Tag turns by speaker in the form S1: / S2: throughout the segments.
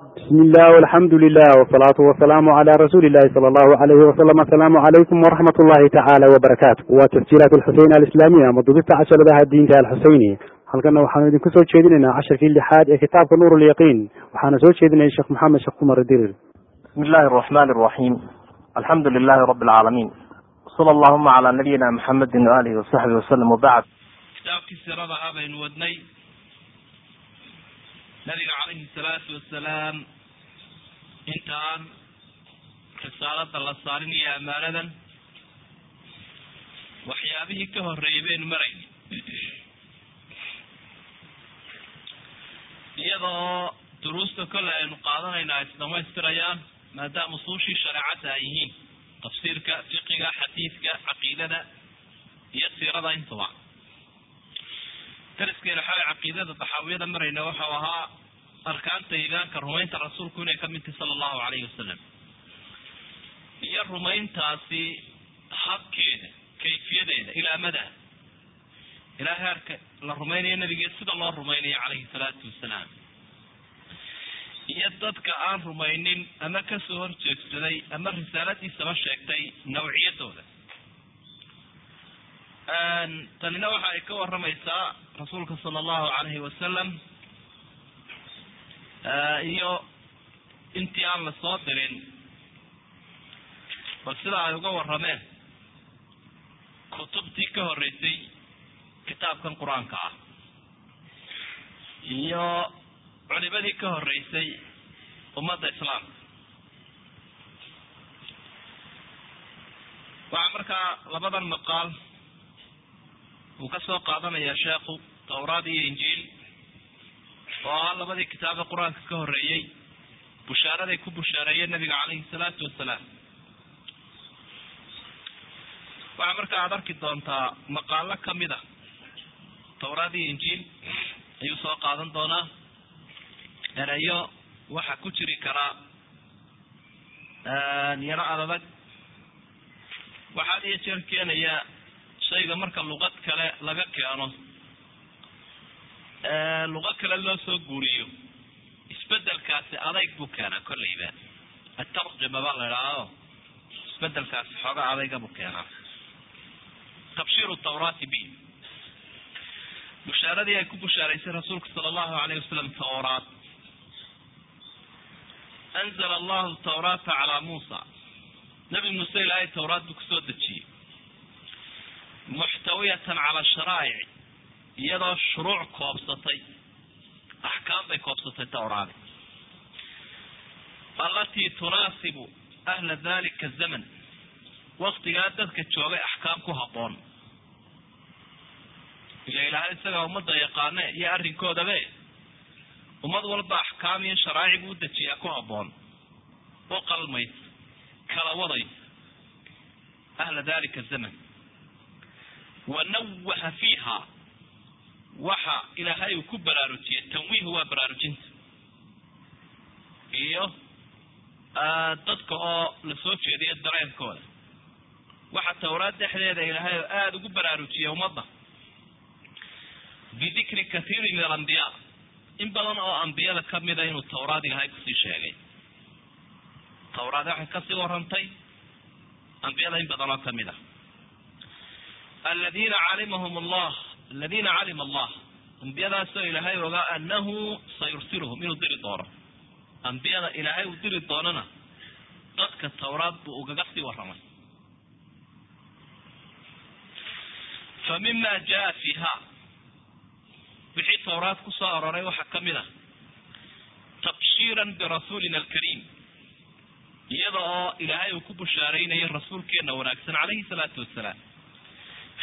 S1: bismi illah alxamdu lilah wsalaatu wasalaamu cala rasuuli illahi sala allahu alayhi wasalam asalaamu calaykum waraxmat ullahi tacaala wabarakaatu waa tasjiilaat alxuseyn alislaamiya ama dubista casharadaha diinta alxuseyni halkana waxaanu idinku soo jeedinaynaa casharkii lixaad ee kitaabka nuur lyaqiin waxaana soo jeedinaya sheekh maxamed sheekh cumar dirir.
S2: Bismi illahi araxmani araxiim alxamdu lilahi rabi alcaalamiin sala allahuma cala nabiyina maxamedin waalihi wasaxbi wasalam wabacd
S3: kitaabkii sirada ah baynu wadnay nabiga calayhi salaatu wasalaam intaan risaalada la saarin iyo amaanadan waxyaabihii ka horeeyay baynu marayna iyadoo duruusta kolle aynu qaadanayna ay isdhamaystirayaan maadaama usuushii shareecadda ay yihiin tafsiirka fiqiga xadiidka caqiidada iyo siirada intaba dariskeena xalay caqiidada daxaawiyada marayna waxau ahaa arkaanta iimaanka rumaynta rasuulku inay ka mid tahi sala allahu calayhi wasalam iyo rumayntaasi habkeeda kayfiyadeeda ilaa madaa ilaa heerka la rumaynayo nabigeed sida loo rumaynayo calayhi salaatu wasalaam iyo dadka aan rumaynin ama ka soo horjeegsaday ama risaaladiisaba sheegtay nawciyadooda. Tanina waxa ay ka waramaysaa rasuulka sala allahu calayhi wasalam iyo intii aan la soo dirin bal sida ay uga warameen kutubtii ka horeysay kitaabkan qur'aanka ah. Iyo culimadii ka horeysay ummadda islaamka waxaa markaa labadan maqaal uu ka soo qaadanaya sheekhu tawraad iyo injiil oo ah labadii kitaabe qur'aanka ka horeeyey bushaaraday ku bushaareeyeen nabiga calayhi salaatu wasalaam waxaa markaa aada arki doontaa maqaalo ka mid a tawraad iyo injiil ayuu soo qaadan doonaa. Erayo waxa ku jiri karaa yaro adadag waxaad iyo jeer keenaya shayga marka luqad kale laga keeno luqo kale loo soo guuriyo. Isbedelkaasi adayg buu keenaa kolleyba atarjama baa la idhaahdo isbedelkaasi xooga adayga buu keenaa. Tabshiiru tawraati bi. Bushaaradii ay ku bushaaraysay rasuulka sala allahu alayh wasalam tawraat. Anzala allahu tawraata calaa muusa. Nabi muuse ilaahay tawraat buu ku soo dejiyey. Muxtawiyatan cala sharaa'ic iyadoo shuruuc koobsatay axkaam bay koobsatay tawraadi allatii tunaasibu ahla dalika zaman waktigaa dadka joogay axkaam ku habboon ila ilaahay isagaa ummadda yaqaane iyo arrinkoodabe ummad walba axkaam iyo sharaa'ic buu udejiyaa ku habboon u qalmays kala wadays ahla dalika zaman wa nawaha fiiha waxa ilaahay uu ku baraarujiyay tanwiihu waa baraarujinta. Iyo dadka oo la soo jeediyo dareenkooda. Waxa tawraad dhexdeeda ilaahay oo aada ugu baraarujiyay ummadda. Bidikri kathiiri min alambiyaa in badan oo ambiyada kamida inuu tawraad ilaahay ku sii sheegay. Tawraad waxay ka sii warantay ambiyada in badan oo ka mid a aladiina calimahum allah aladiina calima allah ambiyadaasoo ilaahay ogaa anahu sayursiluhum inuu diri doono ambiyada ilaahay uu diri doonana dadka tawraad buu ugaga sii waramay fa mima jaa fiiha wixii tawraad ku soo aroray waxaa ka mid ah tabshiiran birasuulina alkariim iyada oo ilaahay uu ku bushaaraynayo rasuulkeena wanaagsan calayhi salaatu wasalaam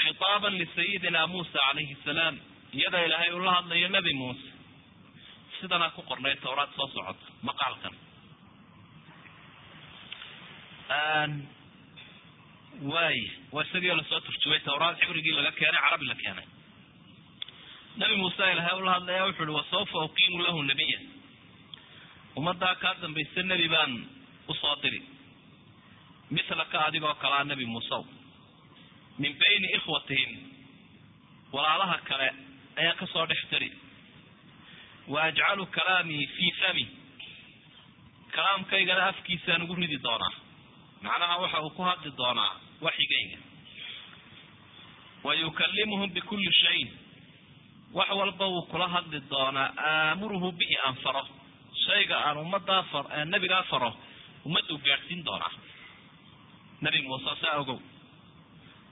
S3: khitaaban lisayidina muusa calayhi salaam iyadoo ilaahay ula hadlayo nebi muuse. Sidanaa ku qornay tawraad soo socoto maqaalkan. Waay waa isagii oo la soo turjumay tawraad xibrigii laga keenay carabi la keenay. Nabi muuse ilaahay ula hadlaya wuxu uhi wasawfa uqiimu lahu nabiya ummaddaa kaa dambaysa nebi baan u soo diri. Mislaka adigoo kalaa nebi muusew min bayni ikhwatihim walaalaha kale ayaa ka soo dhex tari wa ajcalu kalaamii fii fami. Kalaamkaygana afkiisaan ugu ridi doonaa. Macnaha waxa uu ku hadli doonaa waxyigayga. Wa yukallimuhum bikulli shayin. Wax walba wuu kula hadli doonaa aamuruhu bihi aan faro. Shayga aan ummadaa far nebigaa faro ummaduu gaadhsiin doonaa. Nebi muuse saa ogow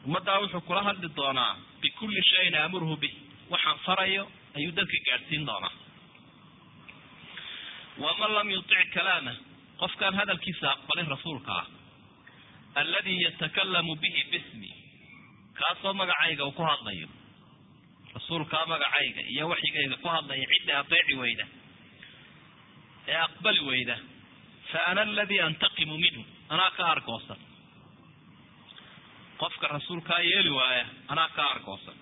S3: ummaddaa wuxuu kula hadli doonaa bikulli shayin aamuruhu bih waxaan farayo ayuu dadka gaadhsiin doonaa. Waman lam yutic kalaamah qofkaan hadalkiisa aqbalin rasuulka ah alladii yatakalamu bihi bismi. Kaasoo magacayga uu ku hadlayo. Rasuulkaa magacayga iyo waxyigayga ku hadlaya cidda adeeci weyda ee aqbali weyda. Fa ana aladii antaqimu minhu. Anaa ka argoosan qofka rasuulkaa yeeli waaya anaa ka argoosan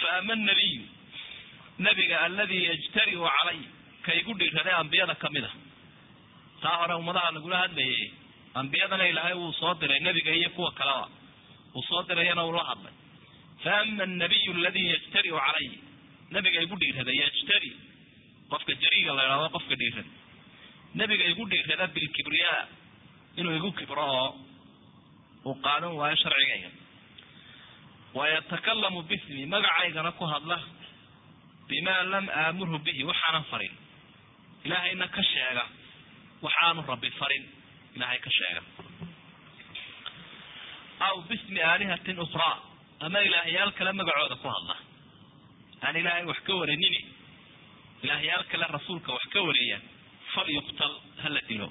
S3: fa ama nabiyu nabiga alladii yajtariu calay ka igu dhiiraday ambiyada ka mid a taa hore ummadaha lagula hadlayay ambiyadana ilaahay wuu soo diray nebiga iyo kuwa kaleba. Uu soo dirayana uu la hadlay. Fa ama anabiyu aladii yajtariu calay nabiga igu dhiiraday yajtari. Qofka jariga la idhahdo qofka dhiirada nebiga igu dhiirada bilkibriyaa inuu igu kibro oo uu qaadan waayo sharcigayga. Wayatakalamu bismi magacaygana ku hadla bima lam aamurhu bihi waxaanan farin. Ilaahayna ka sheega waxaanu rabbi farin ilaahay ka sheega. Aw bismi aalihatin ukhraa ama ilaahyaal kale magacooda ku hadla. Aan ilaahay wax ka warinini ilaahyaal kale rasuulka wax ka wariya fal yuqtal hala dilo.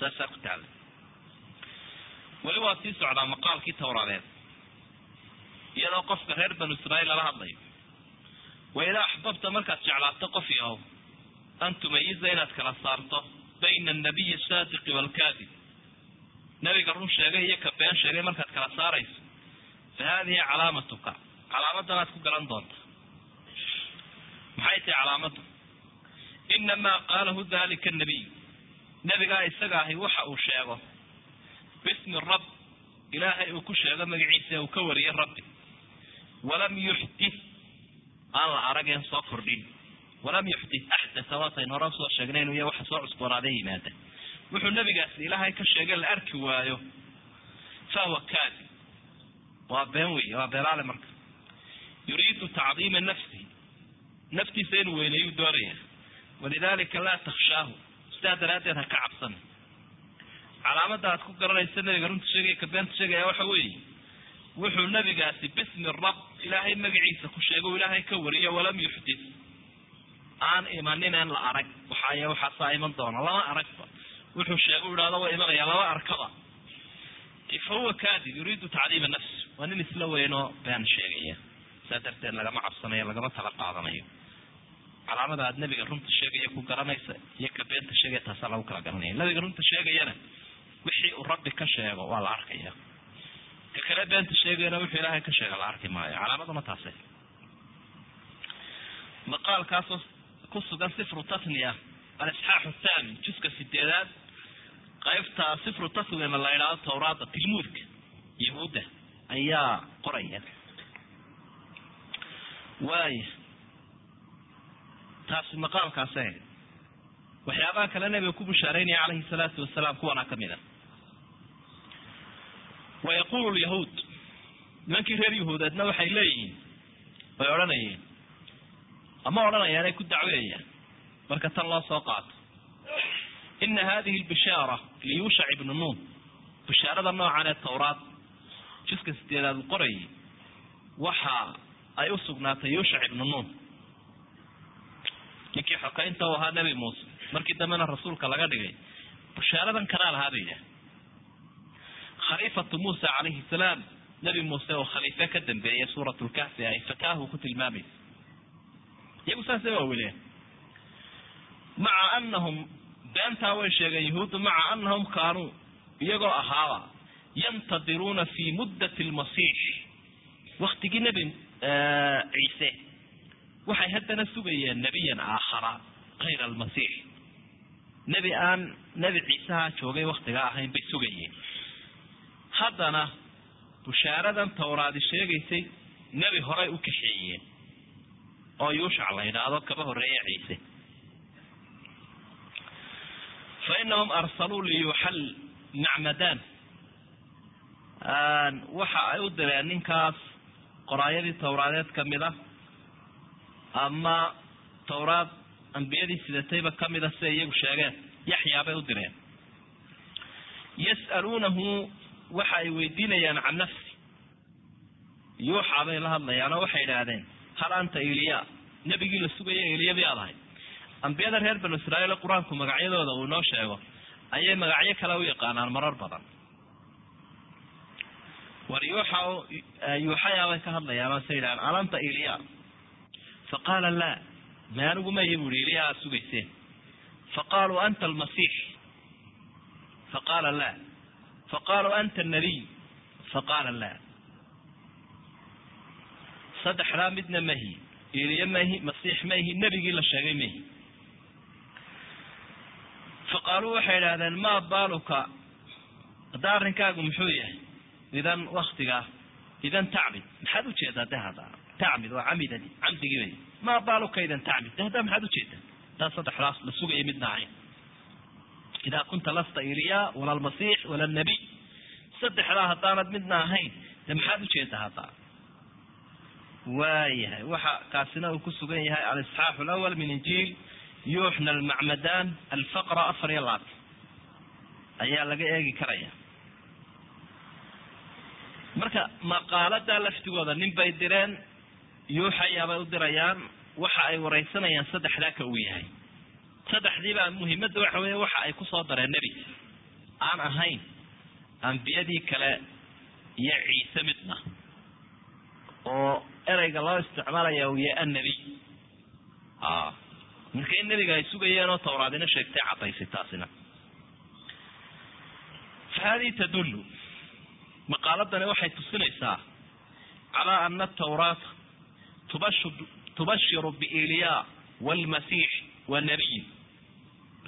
S3: Saasaa ku taala weli waa sii socdaa maqaalkii tawraadeed iyadoo qofka reer banu israiil lala hadlayo wa idaa axbabta markaad jeclaato qof yahow an tumayiza inaad kala saarto bayna annabiyi asaadiqi waalkaadib nabiga run sheegay iyo ka been sheegay markaad kala saarayso fa haadihi calaamatuka calaamadanaad ku garan doonta maxay tahay calaamadu? Inamaa qaalahu dalika nabiy nabigaa isaga ahi waxa uu sheego bismi rab ilaahay uu ku sheego magaciisa uu ka wariyay rabbi. Walam yuxdith aan la arageen soo kordhin. Walam yuxdith axdatha waataynu hore u soo sheegnay inuu ya waxa soo cusboonaaday yimaada. Wuxuu nabigaasi ilaahay ka sheegay la arki waayo fahuwa kaadib waa been wey waa beelaale marka. Yuriidu tacdiima nafsi naftiisa inuu weyneeyuu doonaya walidalika laa takshaahu sidaa daraaddeed ha ka cabsan calaamada aad ku garanaysa nabiga runta sheegaya ka beenta sheegaya waxa weeye wuxuu nabigaasi bismi rab ilaahay magaciisa ku sheego ilaahay ka wariyo walam yuxdith aan imanin la arag waxay waxaasaa iman doona lama aragba. Wuxuu sheega u idhahdo waa imanaya lama arkaba. Fa huwa kadib yuriidu tacdiima nafsi waa nin isla weynoo been sheegaya. Saa darteed lagama cabsanayo lagama tala qaadanayo. Calaamada aad nabiga runta sheegaya ku garanaysa iyo ka beenta sheegaya taasaa lagu kala garanaya nabiga runta sheegayana wixii uu rabbi ka sheego waa la arkaya. Ka kale beenta sheegayana wuxuu ilaahay ka sheega la arki maayo. Calaamaduna taase maqaalkaasoo ku sugan sifru tasniya alisxaaxu thani juska sideedaad. Qaybta sifru tasniyana la idhaahdo tawraada tilmuudka yahuudda ayaa qoraya. Waaya taasi maqaamkaas ahayd waxyaabaha kale nabiga ku bushaareynaya calayhi salaatu wasalaam kuwanaa ka mid a wa yaqulu lyahuud nimankii reer yahuudeedna waxay leeyihiin? Way odhanayeen ama odhanayaan ay ku dacweeyaan marka tan loo soo qaato. Ina hadihi lbishaara liyuushac ibnu nuun. Bishaarada noocan ee tawraad juska sideedaad uu qorayay waxa ay u sugnaatay yuushac ibnu nuun. Ninkii xokaynta u ahaa nebi muuse. Markii dambena rasuulka laga dhigay bishaaradan kanaa lahaa bay yidhaah khaliifatu muusa calayhi salaam nebi muuse oo khaliife ka dambeeyay suurat lkahfi ay fataahu ku tilmaamaysa iyagu saasay waawileen maca anahum beentaa way sheegeen yahuuddu maca anahum kaanuu iyagoo ahaaba yantadiruuna fi muddati lmasiix waktigii nebi ciise waxay haddana sugayeen nebiyan aakhara kayra almasiix nebi aan nebi ciiseha joogay waktigaa ahayn bay sugayeen haddana bushaaradan tawraadi sheegaysay nebi horay u kaxeeyeen oo yuushac la yidhaahdo kaba horreeye ciise. Anahum arsaluu liyuxal macmadan waxa ay u direen ninkaas qoraayadii tawraadeed ka mid a ama tawraad ambiyadii sidatayba ka mid a siday iyagu sheegeen. Yaxyaa bay u direen. Yas'aluunahu waxa ay weydiinayaan can nafsi. Yuuxa bay la hadlayaan oo waxay idhaahdeen hal anta eliya nebigii la sugaya eliya miyaad ahay. Ambiyada reer banu israa'iil qur'aanku magacyadooda uu inoo sheego ayay magacyo kale u yaqaanaan marar badan. War yuuxa yuuxayaa bay ka hadlayaan oo say yidhahdeen alanta eliya faqaala laa ma anigu maya bu ihi eliya aad sugayseen. Faqaaluu anta almasiix. Faqaala laa faqaaluu anta anabiy faqaala laa saddexdaa midna mahi eliye mahi masiix mahi nebigii la sheegay mahi faqaaluu waxay idhahdeen maa baaluka hadda arrinkaagu muxuu yahay idan waktigaa idan tacbid maxaad u jeedaa de hada tacbid waa camidadi camdigii bay maa baaluka idan tacbid de hadda maxaad u jeedaa taa saddexdaas la sugaya midna ahayn idaa kunta lasta eliya wala almasiix wala alnabiy saddexdaa haddaanad midna ahayn de maxaad u jeedaa hadda waayahay waxa kaasina uu ku sugan yahay alisxaax alawal min injiil yuuxna almacmadan alfaqra afar iyo labaatan ayaa laga eegi karaya marka maqaaladaa laftigooda nin bay direen yuuxayaabay u dirayaan waxa ay wareysanayaan saddexdaa ka uu yahay saddexdiibaa muhimadda waxa weeye waxa ay ku soo dareen nebi. Aan ahayn ambiyadii kale iyo ciise midna oo ereyga loo isticmaalaya uu yahay annebiy a marka in nebiga ay sugayeen oo tawraadina sheegtay cadaysay taasina. Fa hadihi tadullu maqaaladani waxay tusinaysaa calaa ana atawraata tubash tubashiru biiliya waalmasiix wanabiyin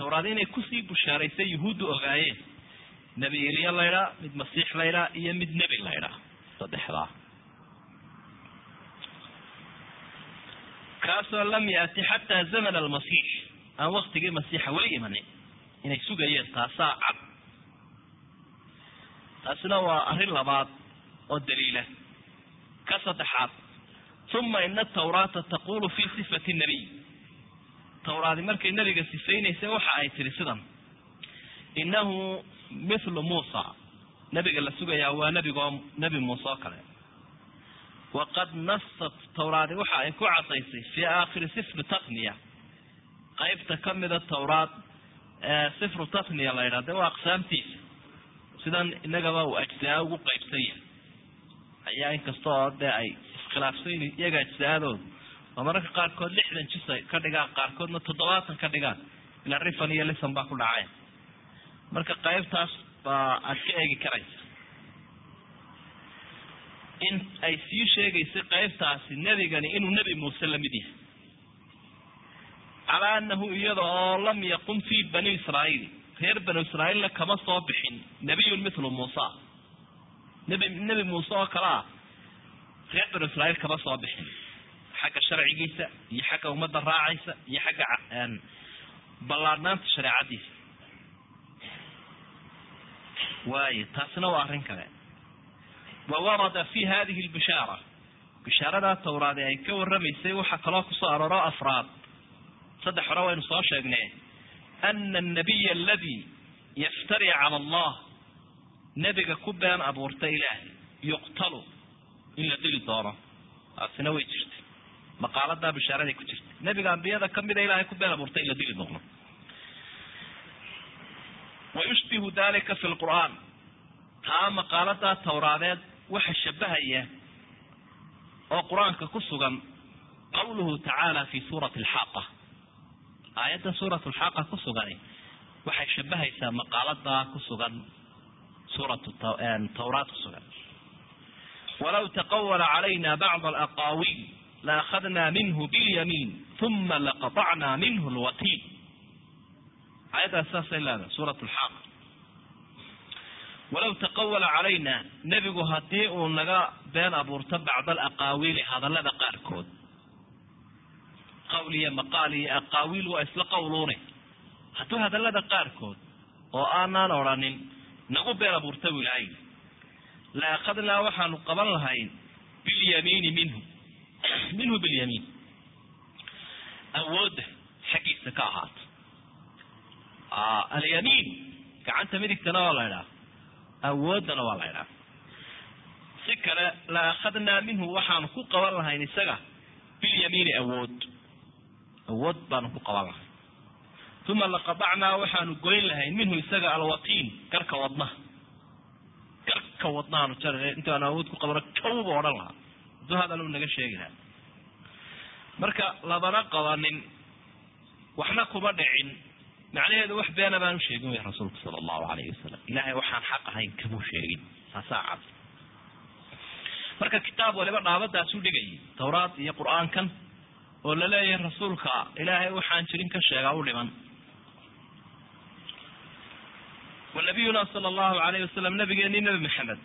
S3: tawraad inay ku sii bushaaraysay yuhuuddu ogaayeen nebi iliya laydhaa mid masiix laydhaa iyo mid nebi laydhaa saddexdaa. Kaasoo lam yaati xataa zaman almasiix. Aan waktigii masiixa weli imanin inay sugayeen taasaa cad. Taasina waa arrin labaad oo daliila. Ka saddexaad uma ina atawraata taqulu fi sifati nabiy tawraadi markay nebiga sifaynaysay waxa ay tihi sidan innahu mithlu muusa. Nebiga la sugayaa waa nebigoo nebi muuse oo kale. Waqad nasat tawraadi waxa ay ku cadaysay fii aakhiri sifri tatniya qeybta kamida tawraad sifru tatniya la yidhah de waa aqsaamtiisa sidan inagaba uu ajsaa ugu qaybsan yahay. Ayaa inkasta oo dee ay iskhilaafsan iyaga ajsaadooda oo mararka qaarkood lixdan jis ka dhigaan qaarkoodna toddobaatan ka dhigaan. Ila rifan iyo lisan baa ku dhacay. Marka qaybtaas baa aad ka eegi karaysa. In ay sii sheegaysay qaybtaasi nebigani inuu nebi muuse la mid yahay. Calaa anahu iyada oo lam yaqum fi bani israa'iil reer banu israa'iilna kama soo bixin nabiyun mithlu muusa. Nebi nebi muuse oo kale ah reer banu israa'iil kama soo bixin xagga sharcigiisa iyo xagga ummadda raacaysa iyo xagga ballaadhnaanta shareecadiisa waayo taasina waa arrin kale. Wa warada fi hadihi lbishaara bishaaradaa tawraade ay ka warramaysay waxaa kaloo ku soo arooro afraad. Saddex hore waynu soo sheegnay. Ana annabiya aladi yaftari cala allah. Nebiga ku been abuurta ilaahay. Yuqtalu. In la dili doono. Taasina way jirtay maqaaladaa bishaaraday ku jirtay. Nebiga ambiyada kamida ilaahay ku been abuurta in la dili doono wayushbihu dalika fi lqur'aan taa maqaaladaa tawraadeed waxa shabahaya oo qur'aanka ku sugan qawluhu tacaala fi suurati alxaaqa aayadda suurat lxaaqa ku sugani waxay shabahaysaa maqaaladaa ku sugan suurat tawraat ku sugan. Walaw taqawala calayna bacd alaqaawiil laahadna minhu bilyamiin uma laqatacna minhu lwatiin aayaddaas saasay leedahay suurat lxaaqa walaw taqawala calayna nebigu haddii uu naga been abuurto bacda alaqaawiili hadallada qaarkood qawl iyo maqaal iyo aqaawiil waa isla qawluune hadduu hadallada qaarkood oo aanaan odhanin nagu been abuurta buu ilaahay la akhadnaa waxaanu qaban lahayn bilyamiini minhu minhu bilyamiin awoodda xaggiisa ka ahaato alyamiin gacanta midigtana waa la idhaha awooddana waa la idhaha si kale la akhadnaa minhu waxaanu ku qaban lahayn isaga bilyamiini awood awood baanu ku qaban lahayn uma laqadacnaa waxaanu goyn lahayn minhu isaga alwatiin garka wadnaha garka wadnahaanu jarana intaanu awood ku qabano kawba odhan lahaa hadal u naga sheegi lahaa marka labana qabanin waxna kuma dhicin. Macnaheedu wax beena baanu sheegin wey rasuulku sala allahu alayhi wasalam ilahay waxaan xaq ahayn kamuu sheegin. Saasaa cad. Marka kitaab waliba dhaabadaas u dhigayay tawraad iyo qur'aankan oo la leeyahay rasuulka ilaahay waxaan jirin ka sheegaa u dhiman. Wa nabiyuna sala allahu alayhi wasalam nabigeeni nabi maxamed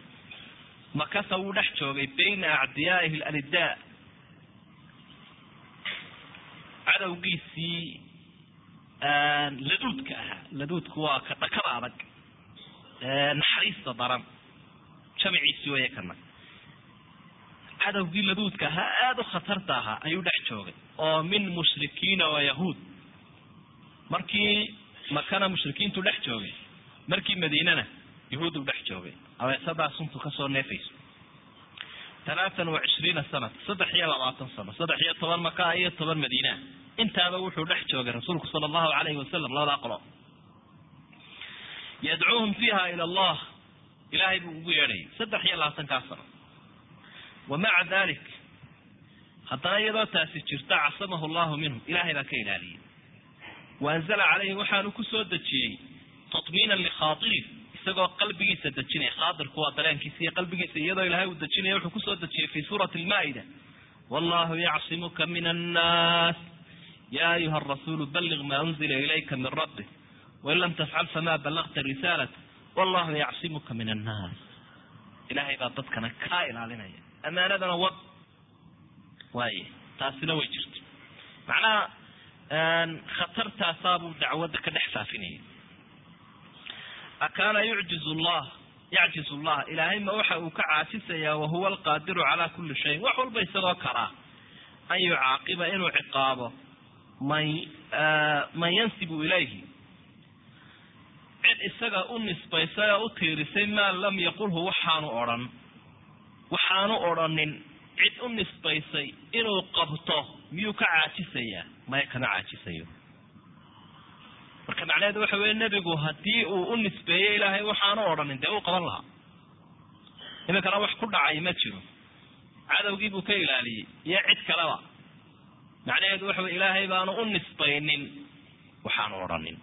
S3: makasa wuu dhex joogay bayna acdiyaa'ihi alidaa cadowgiisii laduudka ahaa laduudku waa ka dhakada adag naxariista daran jamiciisii waya kana cadowgii laduudka ahaa aada u khatarta ahaa ayuu dhex joogay oo min mushrikiina wa yahuud markii makana mushrikiintu dhex joogay markii madiinana yahuudu dhex joogay abeesadaa suntu ka soo neefayso. Talaatan wa cishriina sanat saddex iyo labaatan sano saddex iyo toban maka iyo toban madiina. Intaaba wuxuu dhex joogay rasuulku sala allahu alayhi wasalam labadaa qolo. Yadcuuhum fiiha ila allah ilaahay buu ugu yeedhayay saddex iyo labaatankaa sano. Wa maca dalik haddana iyadoo taasi jirta casamahu llahu minhu ilaahay baa ka ilaaliyay wa anzala caleyhi waxaanu ku soo dejiyey tatmiinan likhaairih isagoo qalbigiisa dejinaya. Khaadirku waa dareenkiisa iyo qalbigiisa iyadoo ilaahay uu dejinaya wuxuu ku soo dejiyey fi suurati lmaa'ida wallahu yacsimuka min annaas ya ayuha arasuulu balliq ma unzila ilayka min rabbik wain lam tafcal fama ballagta risaalat. Wallahu yacsimuka min annaas ilaahay baa dadkana kaa ilaalinaya. Amaanadana wad waay taasina way jirta macnaha khatartaasaabuu dacwadda ka dhex faafinayay akaana yucjiz llah yacjiz llah. Ilaahay ma waxa uu ka caajisayaa wahuwa alqaadiru calaa kuli shayin wax walba isagoo karaa an yucaaqiba inuu ciqaabo. Man man yansibu ilayhi. Cid isaga u nisbaysay oo u tiirisay maa lam yaqulhu waxaanu odhan. Waxaanu odhanin cid u nisbaysay inuu qabto miyuu ka caajisayaa maya kama caajisayo marka macnaheedu waxa weye nebigu haddii uu u nisbeeyo ilaahay waxaanu odhanin dee uu qaban lahaa. Iminkana wax ku dhacay ma jiro. Cadowgii buu ka ilaaliyey iyo cid kaleba. Macnaheedu waxa wey ilaahay baanu u nisbaynin waxaanu odhanin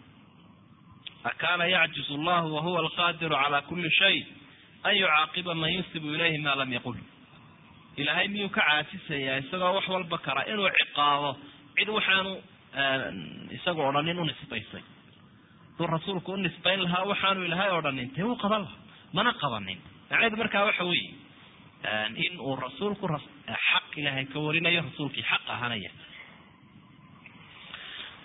S3: akaana yacjiz allahu wahuwa alqaadiru cala kuli shay an yucaaqiba man yunsibu ilayhi ma lam yaqul. Ilaahay miyuu ka caajisayaa isagoo wax walba kara inuu ciqaabo cid waxaanu isagu odhanin u nisbaysay haduu rasuulku u nisbayn lahaa waxaanu ilahay odhanin dee uu qaban lahaa? Mana qabanin. Macnaheedu markaa waxa weeye in uu rasuulku xaq ilaahay ka warinayo rasuulkii xaq ahanaya.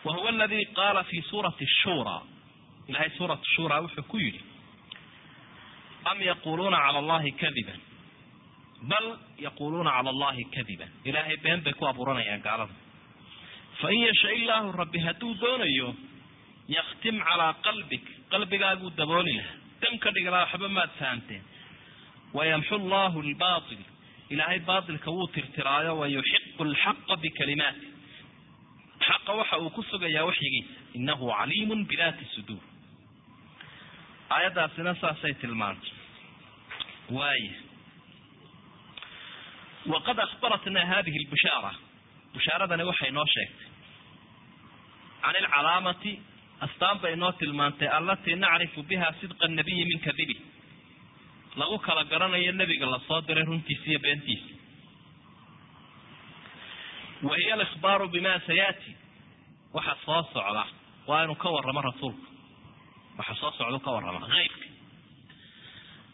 S3: Wa huwa aladi qaala fi suurati shura ilahay suurat shura wuxuu ku yidhi am yaquluuna cala allahi kadiban? Bal yaquluuna cala allahi kadiban. Ilaahay been bay ku abuuranayaan gaalada fain yasha illaahu rabbi hadduu doonayo yaktim calaa qalbik qalbigaaguu dabooli laha dam ka dhigi laha waxba maad fahamteen wayamxu llahu lbail ilaahay baailka wuu tirtiraayo wayuxiqu lxaqa bikalimaati. Xaqa waxa uu ku sugayaa waxyigiisa. Inahu caliimun bidaati suduur. Aayaddaasina saasay tilmaantay. Waaya waqad akhbaratna hadihi lbishaara bushaaradani waxay noo sheegtay. Can ilcalaamati astaan bay noo tilmaantay allatii nacrifu biha sidqa nabiyi min kadibi lagu kala garanayo nebiga la soo diray runtiisa iyo beentiisa. Wa hiya alikhbaaru bima sayaati. Waxa soo socda waa inuu ka waramo rasuulku waxa soo socda ka warrama eybka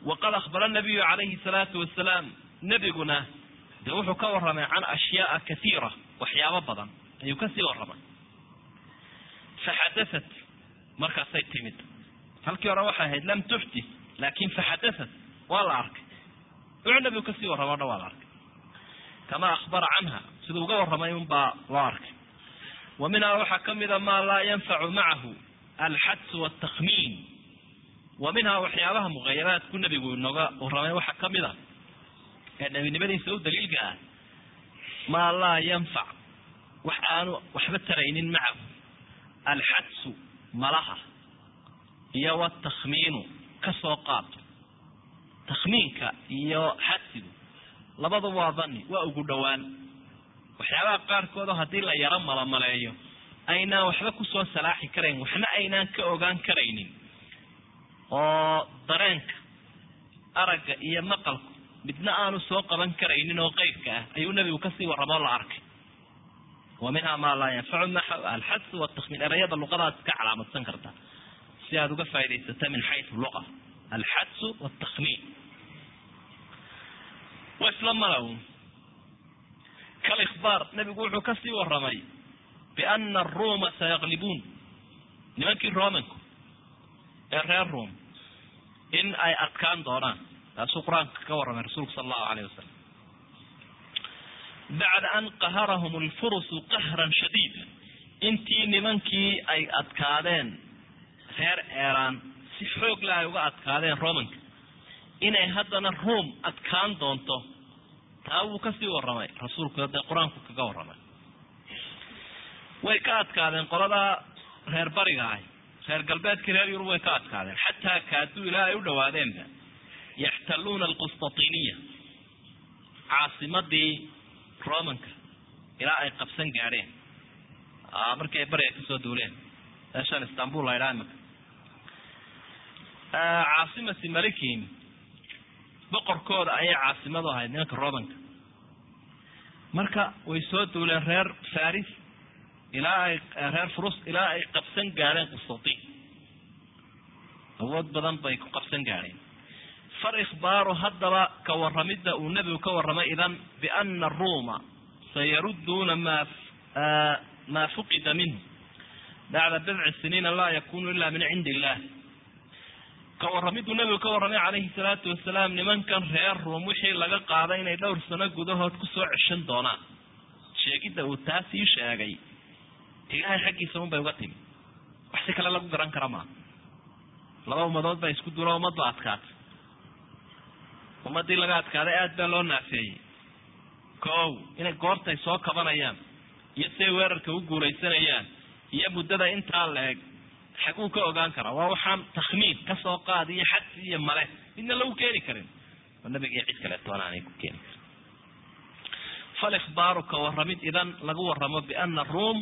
S3: waqad akhbara nabiyu calayhi salaatu wasalaam nebiguna dee wuxuu ka warramay can ashyaaa kaiira waxyaabo badan ayuu ka sii warramay faxadaat markaasay timid halkii hore waxay ahayd lam tuxdit laakin faxadaat waa la arkay nabigu ka sii warramo o dhan waa la arkay kama akhbara canha siduu uga warramay un baa loo arkay wa minhaa waxaa kamida maa laa yanfacu macahu alxadsu wاtakmiin wa minhaa waxyaabaha muqayabaadku nabigu inooga warramay waxaa ka mid a ee nebinimadiisa u daliilka ah maa laa yanfac wax aanu waxba taraynin macahu alxadsu malaha iyo watakhmiinu ka soo qaato takhmiinka iyo xadsigu labada waa dani waa ugu dhowaan. waxyaabaha qaarkood oo haddii la yaro malamaleeyo aynaan waxba ku soo salaaxi karayn waxna aynaan ka ogaan karaynin oo dareenka aragga iyo maqalku midna aanu soo qaban karaynin oo qeybka ah ayuu nebigu ka sii warramoo la arkay wa minhaa maa laa yanfacu maxa alxadsu watakhmiin erayada luqadaad iska calaamadsan karta si aada uga faa'idaysata min xaysu luqa alxadsu watakhmiin wa isla malaw kalikhbaar nebigu wuxuu ka sii warramay biana aruuma sayaqlibuun nimankii romanku ee reer ruom in ay adkaan doonaan taasuu qur'aanka ka warramay rasuulku sala allahu alayh wasalam bacda an qaharahum alfurusu qahran shadiida intii nimankii ay adkaadeen reer eeraan si xoog le ay uga adkaadeen romanka inay haddana ruom adkaan doonto taa wuu ka sii warramay rasuulku dee qur'aanku kaga warramay way ka adkaadeen qoladaa reer bariga ahy reer galbeedkii reer yurub way ka adkaadeen xataa kaaduu ilaa ay u dhawaadeenba yaxtaluuna alqustantiniya caasimadii romanka. Ilaa ay qabsan gaadheen. Markii ay bariga ka soo duuleen meeshaan istanbul la ydhaha imaka caasimati malikin boqorkooda ayay caasimadu ahayd nimanka romanka. Marka way soo duuleen reer faris ilaa ay reer furus ilaa ay qabsan gaadheen qustantin awood badan bay ku qabsan gaadheen fal ikhbaaru haddaba ka warramidda uu nebigu ka warramay idan biana aruuma sayarudduuna maa maa fuqida minhu bacda bidci siniina laa yakunu ila min cindi illah ka warramiduu nebigu ka warramay calayhi salaatu wasalaam nimankan reer ruum wixii laga qaaday inay dhowr sano gudahood ku soo ceshan doonaan. Sheegidda uu taasii sheegay. Ilaahay xaggiisa un bay uga timi wax si kale lagu garan kara maaha laba ummadood baa isku duro ummad ba ummaddii laga adkaaday aada baa loo naafeeyey kow inay goortay soo kabanayaan iyo siay weerarka u guulaysanayaan iyo muddada intaa la eg xaguu ka ogaan karaa waa waxaan takhmiin ka soo qaad iyo xadsi iyo male. Midna lagu keeni karin oo nabiga iyo cid kale toona aanay ku keeni karin falikhbaaru ka warramid idan lagu warramo biana ruum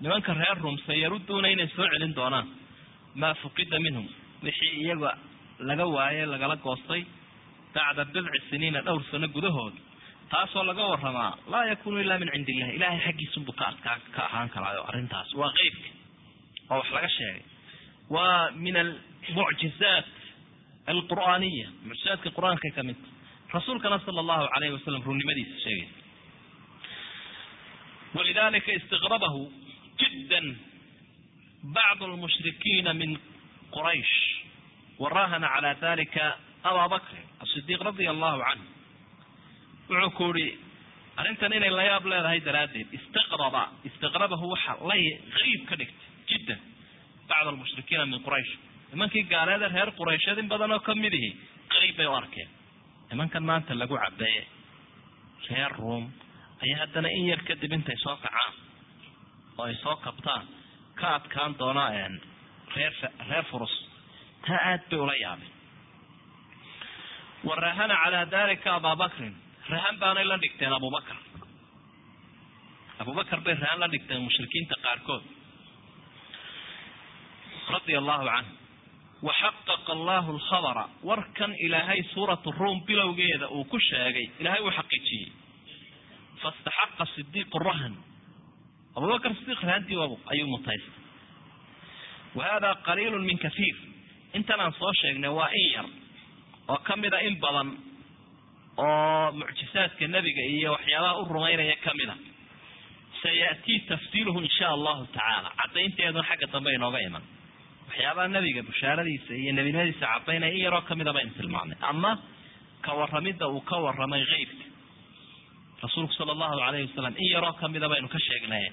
S3: nimanka reer ruum sayarudduuna inay soo celin doonaan maa fuqida minhum. Wixii iyaga laga waaye lagala goostay bacda bidci siniina dhowr sano gudahood taasoo laga waramaa laa yakunu ila min cindi illahi ilahay xaggiisunbuu ka adkaa ka ahaan karaayo arrintaas. Waa qeybka. Oo wax laga sheegay. Waa min almucjizaat alqur'aaniya mucjizaadka qur'aankay ka mid rasuulkana sala allahu alayhi wasalam runnimadiisa sheegaysa walidalika istiqrabahu jidda bacd lmushrikiina min quraysh. Warahana cala dalika aba bakrin asidiiq radia allahu canhu wuxuu ku uhi arrintan inay la yaab leedahay daraaddeed istaqraba istiqrabahu waxa lay qariib ka dhigtay jiddan bacd almushrikiina min quraysh. Nimankii gaaleeda reer quraysheed in badan oo ka mid ihi qariib bay u arkeen. Nimankan maanta lagu cabeeye reer ruom ayaa haddana in yar kadib intay soo kacaan oo ay soo kabtaan ka adkaan doona reer reer furus taa aad bay ula yaabeen warahana calaa dalika ababakrin rahan baanay la dhigteen abubakar abubakar bay rahan la dhigteen mushrikiinta qaarkood radia allahu canhu waxaqaqa allahu lkhabara warkan ilaahay suuratu ruum bilowgeeda uu ku sheegay ilahay uu xaqiijiyey fastaxaqa sidiiqu rahan abubakar sidiiq rahantii ayuu mutaystay wa hada qaliilu min kahiir intan aan soo sheegnay waa in yar oo kamida in badan oo mucjisaadka nebiga iyo waxyaabaha u rumaynaya kamida sayatii tafsiiluhu insha allahu tacaala. Cadaynteeduna xagga dambe inooga iman. Waxyaabaha nebiga bushaaradiisa iyo nebinimadiisa cadaynaya in yaroo kamida baynu tilmaamnay ama ka waramidda uu ka waramay keybka rasuulku sala allahu alayhi wasalam in yaroo kamida baynu ka sheegnay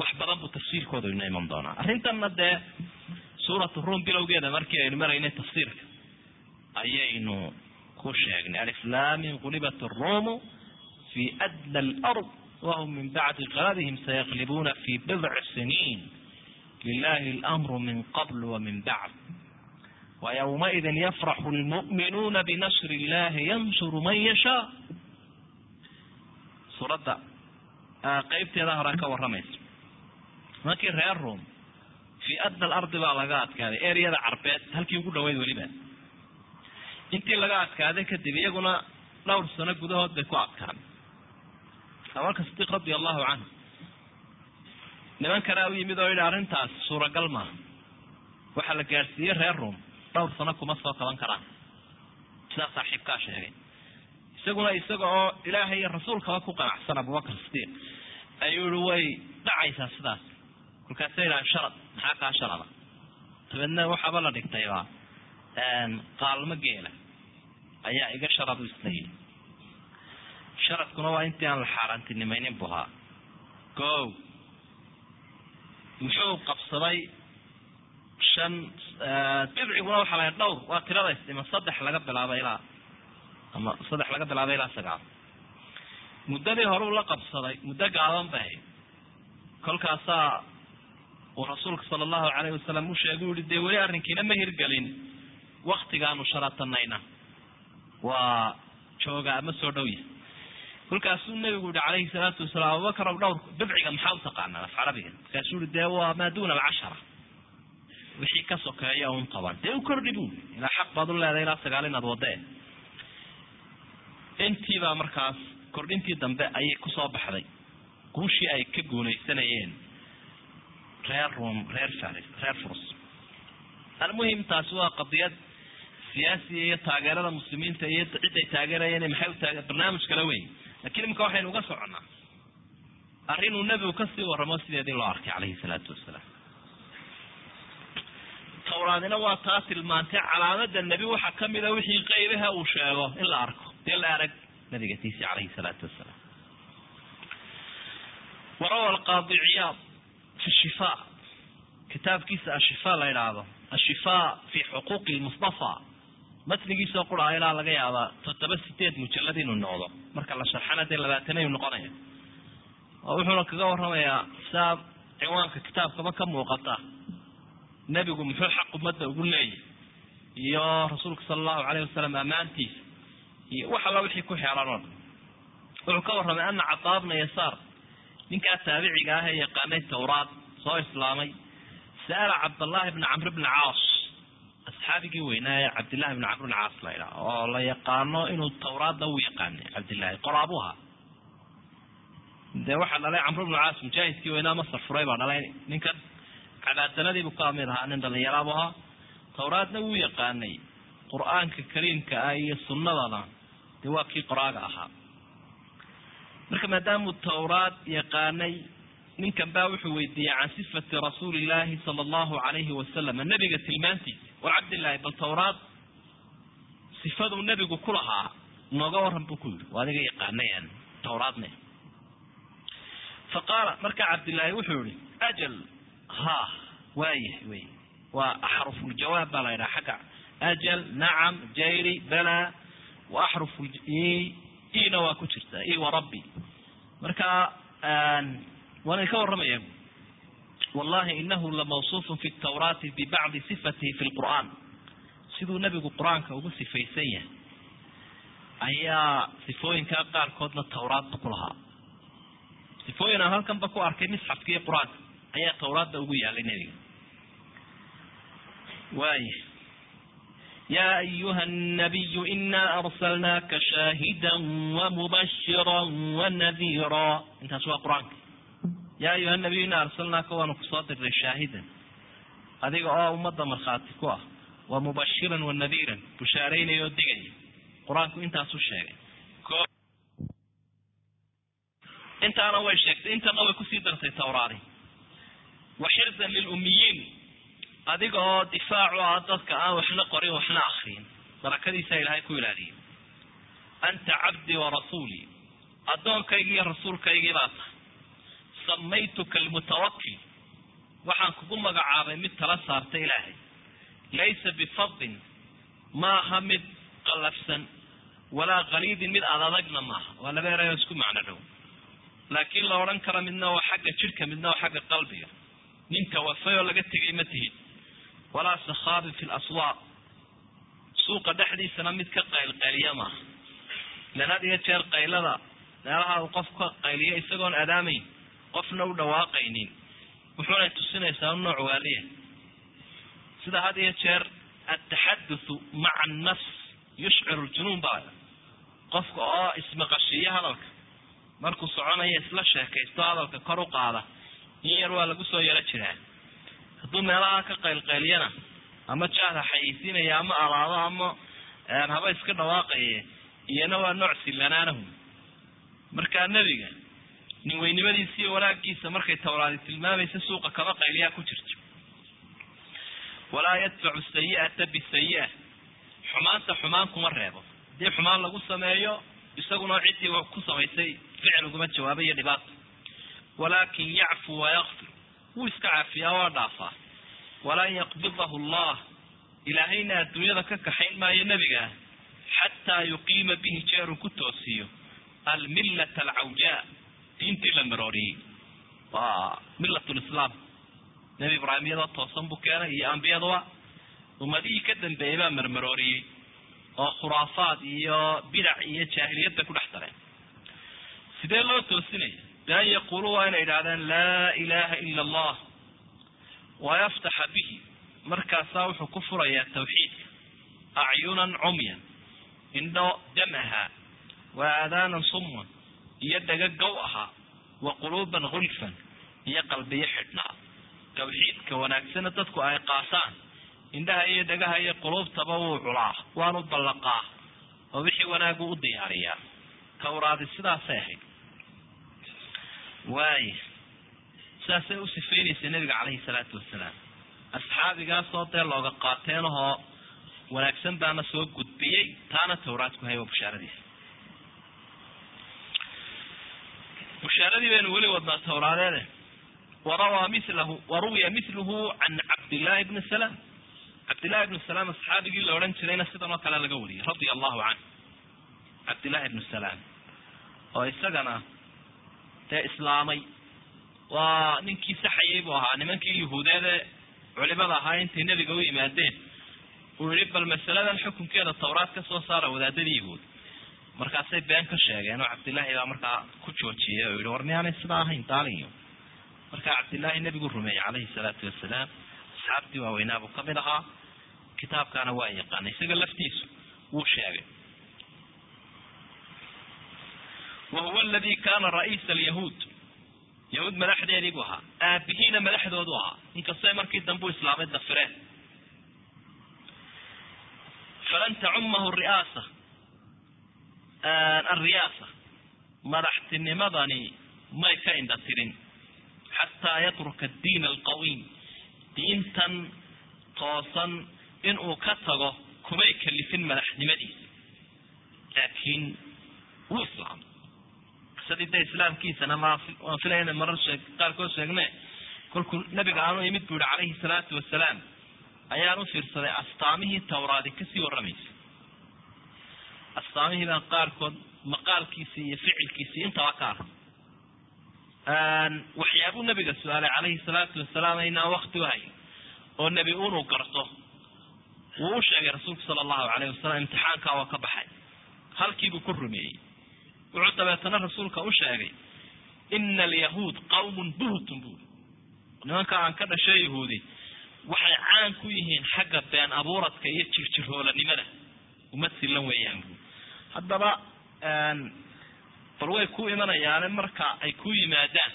S3: wax badan buu tafsiirkooda ina iman doonaa. Arrintanna dee suuratu ruum bilowgeeda markii aynu maraynay tafsiirka ayaynu ku sheegnay. Aliflamin qulibat ruumu fi adna alard wahum min bacdi qalabihim sayaqlibuuna fi bidci siniin lilahi almru min qabl wamin bacd wayawmaidin yafraxu lmu'minuuna binasri illahi yansuru man yashaa suuradda qeybteeda hore ka waramaysa markii reer room fii adna alardi baa laga adkaaday eryada carbeed halkii ugu dhaweyd weliba intii laga adkaaday kadib iyaguna dhowr sano gudahood bay ku adkaan amarka sidiiq radi allahu canhu niman kalea u yimid oo yidhi arrintaas suuragal maaha waxaa la gaadhsiiyey reer room dhowr sano kuma soo kaban karaan. Sidaa saaxiibkaa sheegay. Isaguna isaga oo ilaahay iyo rasuulkaba ku qanacsan abubakar sidiiq ayuu yihi way dhacaysaa sidaas. Kolkaasa yidhaha sharad maxaa kaa sharada? Dabeedna waxaaba la dhigtayba qaalmo geela. Ayaa iga sharadu isnayi sharadkuna waa intii aan la xaaraantinimaynin bu ahaa go muxuu qabsaday shan bidciguna waxaa la dhowr waa tirada isdhiman saddex laga bilaabo ilaa ama saddex laga bilaabo ilaa sagaal. Muddadii hore uu la qabsaday muddo gaaban bay. Ahayd kolkaasaa uu rasuulka sala allahu calayhi wasalam u sheegay u yihi dee weli arrinkiina ma hirgelin waktigaanu sharatanayna waa jooga ama soo dhowya kolkaasuu nabigu yihi calayhi salaatu wasalaam abubakar ow dhowr bidciga maxaa utaqaanaa af carabiga markaasuu yihi dee waa maa duuna alcashara? Wixii ka sokeeya un toban. Dee u kordhi bu ilaa xaq baad u leedahay ilaa sagaal inaad wadee intiibaa markaas kordhintii dambe ayay ku soo baxday. Guushii ay ka guulaysanayeen. Reer rum reer faris reer furs. Almuhim taasi waa qadiyad siyaasiya iyo taageerada muslimiinta iyo ciday taageerayeen maxay utaag barnaamij kala weyn. Lakin imika waxaynu uga soconnaa arrinuu nebigu ka sii waramo sideedii loo arkay calayhi salaatu wasalaam tawraadina waa taa tilmaantay calaamada nebi waxaa kamida wixii qeybaha uu sheego in la arko. Dee la arag nabiga tiisi calayhi salaatu wasalaam warawa alqaadi ciyaad fi shifa kitaabkiisa ashifa la idhaahdo ashifa fi xuquuqi lmustafa matnigiisao qura ilaa laga yaabaa toddoba sideed mujalad inuu noqdo. Marka la sharxana dee labaatana inu noqonaya. Oo wuxuuna kaga waramayaa saa ciwaanka kitaabkaba ka muuqata. Nebigu muxuu xaq ummadda ugu leeyahy iyo rasuulka sala allahu calayhi wasalam ammaantiisa iyo wax alla wixii ku xeeran oo dhan wuxuu ka warramay ana cataa bna yasaar ninkaa taabiciga ah ee yaqaanay tawraad soo islaamay sa'ala cabdallahi bna camr bna caas asxaabigii weynaa ee cabdillahi bna camr caas la idhaha oo la yaqaano inuu tawraadna u yaqaanay cabdillahi qoraabuha. Dee waxaa dhalay camr bna caas mujaahidkii weynaa masar furay baa dhalay ninkan. Cabaadaladiibu ka mid ahaa nin dhalinyaraabu ahaa. Tawraadna wuu yaqaanay qur'aanka kariimka ah iyo sunnadana dee waa kii qoraaga ahaa. Marka maadaamuu tawraad yaqaanay ninkan baa wuxuu weydiiyey can sifati rasuuli illaahi sala allahu calayhi wasalam nebiga tilmaantiisa. War cabdillaahi bal tawraad sifaduu nebigu ku lahaa nooga waran buu ku yidhi. Waa adiga yaqaanayaan tawraadne. Fa qaala markaa cabdillaahi wuxuu yihi ajal ha waayah wey waa axrufuljawaab baa la ydhaha xagga. Ajal nacam jayri bala wa axrufu ina waa ku jirta i wa rabbi. Marka waan idinka warramaya wallahi inahu lamawsuufun fi tawraati bibacdi sifatihi fi lqur'aan siduu nebigu qur'aanka ugu sifaysan yahay ayaa sifooyinkaa qaarkoodna tawraadba ku lahaa sifooyin aan halkanba ku arkay misxafkiiyo qur'aanka ayaa tawraadda ugu yaalay nebiga waaya ya ayuha nabiyu ina arsalnaaka shaahida wamubashira wanadira intaas waa qur'aanka ya ayuha nabiyu ina arsalnaaka waanu ku soo dirnay shaahidan adiga oo ummadda markhaati ku ah wa mubashiran wanadiiran bushaaraynaya oo digaya qur'aanku intaasu sheegay. Intaana way sheegtay intana way ku sii dartay tawraadi. Wa xirzan lilumiyiin adiga oo difaac u ah dadka aan waxna qorin waxna akriyin barakadiisa ilaahay ku ilaaliyo. Anta cabdii wa rasuulkaygii baa tahay samaytuka almutawakil waxaan kugu magacaabay mid tala saarta ilaahay laysa bifadin maaha mid qallafsan walaa kaliidin mid adadagna maaha waa laba erayoo isku macno dhow laakiin la odhan karo midna waa xagga jidhka midna waa xagga qalbiga nin tawafay oo laga tegay ma tihid walaa sakhaabin fi laswaaq suuqa dhexdiisana mid ka qaylqayliya maaha ilan had iyo jeer qaylada meelaha uu qof ka qayliyo isagoon adaamayn qofna u dhawaaqaynin. Wuxuunay tusinaysaa nooc waaliya. Sida had iyo jeer ataxaduthu maca annafs yushciru ljunuun baa qofka oo ismaqashiiyo hadalka markuu soconaya isla sheekaysto hadalka kor u qaada in yar waa lagu soo yaro jiraa. Hadduu meelaha ka qaylqayliyana ama jaada xayeysiinaya ama alaado ama haba iska dhawaaqaye iyana waa nooc silanaanahu markaa nebiga nin weynimadiisa iyo wanaagiisa markay tawraadi tilmaamaysa suuqa kaba qayliyaa ku jirto. Walaa yadfacu sayi'ata bisayi'a xumaanta xumaan kuma reebo. Haddii xumaan lagu sameeyo isaguna ciddii ku samaysay ficil uguma jawaaba iyo dhibaato walaakin yacfu wayakfir wuu iska cafiyaa waa dhaafaa. Walan yaqbidahu allah. Ilaahayna adduunyada ka kaxayn maayo nebiga xataa yuqiima bihi jeerun ku toosiyo. Almillata alcawjaa diintii la marooriyey waa millat lislaam nebi ibraahim iyadoo toosan buu keenay iyo ambiyaduba ummadihii ka dambeeyey baa marmarooriyey oo khuraafaad iyo bidac iyo jaahiliyadda ku dhex dareen sidee loo toosinaya bi an yaquuluu waa inay idhahdeen laa ilaha ila allah wayaftaxa bihi. Markaasaa wuxuu ku furayaa tawxiidka acyunan cumyan indho dam ahaa wa aadaanan summan iyo dhaga gow ahaa wa quluuban gulfan iyo qalbiyo xidhnaa tawxiidka wanaagsana dadku ay qaataan indhaha iyo dhagaha iyo quluubtaba wuu culaa waanu ballaqaa oo wixii wanaagu u diyaariyaa. Tawraadi sidaasay ahayd. Waaya sidaasay u sifeynaysa nabiga caleyhi salaatu wasalaam asxaabigaasoo dee looga qaateenahoo wanaagsan baana soo gudbiyey taana tawraad ku hay waa bushaaradiisa bushaaradii baynu weli wadnaa tawraadeede warawaa milahu waruwiya miluhu can cabdillahi bni salaam. Cabdillahi ibnu salaam asxaabigii la odhan jirayna sidan oo kale laga wariyay radia allahu canhu. Cabdillahi ibnu salaam oo isagana dee islaamay. Waa ninkii saxayay buu ahaa nimankii yuhuudeede culimada ahaa intay nebiga u yimaadeen. Uu yihi bal masaladan xukunkeeda tawraad ka soo saara wadaadadii yahuud markaasay been ka sheegeen oo cabdillaahi baa markaa ku joojiyay oo yihi war miyaanay sidaa ahayn daalinyo markaa cabdillaahi nebigu rumeeyey caleyhi salaatu wasalaam. Asxaabtii waaweynaa buu ka mid ahaa. Kitaabkaana waa yaqaana isaga laftiisu wuu sheegay. Wa huwa aladi kana ra'iisa alyahuud. Yahuud madaxdeedii buu ahaa. Aabihiina madaxdoodu ahaa. Inkastay markii dambe u islaamay dafireen. Falan tacumahu riaasa alriyaasa madaxtinimadani may ka indha tirin xataa yatruka addiin alqawiim diintan toosan inuu ka tago kumay kalifin madaxnimadiisa. Laakiin wuu islaamay qisadii de islaamkiisana waan filayna marar sheeg qaarkood sheegne kolkuu nabiga aanu imid bu yihi calayhi salaatu wasalaam. Ayaan u fiirsaday astaamihii tawraadi ka sii warramaysa astaamihii baan qaarkood maqaalkiisii iyo ficilkiisii intaba ka arka waxyaabuu nabiga su'aalay calayhi salaatu wasalaam aynaan wakti u hayn oo nebi unuu garto. Wuu u sheegay rasuulku sala allahu calayhi wasalam imtixaankaa waa ka baxay. Halkiibuu ku rumeeyey. Wuxuu dabeetana rasuulka u sheegay ina alyahuud qawmun buhtun buuri nimanka aan ka dhashay yahuudi waxay caan ku yihiin xagga been abuuradka iyo jirjirhoolanimada umad silan weeyaan buuri haddaba bal way ku imanayaane marka ay ku yimaadaan.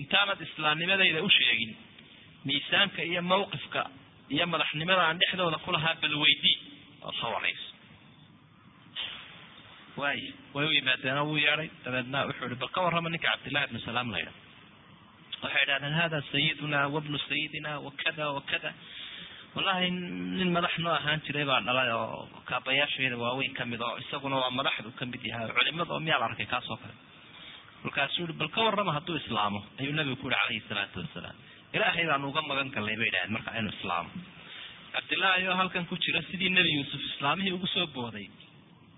S3: Intaanad islaamnimadayda u sheegin miisaanka iyo mawqifka iyo madaxnimada aan dhexdooda kulahaa bal weydii oo soo warayso waay way u yimaadeen oo wuu yeedhay. Dabeedna wuxuu ihi bal ka warrama ninka cabdillahi ibnu salaam la ydha waxay idhahdeen hada sayiduna wabnu sayidina wakada wakada wallahi nin madax noo ahaan jiray baa dhalay oo kaabayaasheeda waaweyn ka mid oo isaguna waa madaxdu ka mid yahay. Culimada oo miyaad arkay kaas oo kale markaasuu yihi bal ka warrama hadduu islaamo ayuu nabigu ku yihi calayhi salaatu wasalaam ilaahay baanu uga magan galnay bay idhahdeen marka inuu islaamo. Cabdillaahi oo halkan ku jira sidii nebi yuusuf islaamihii ugu soo booday.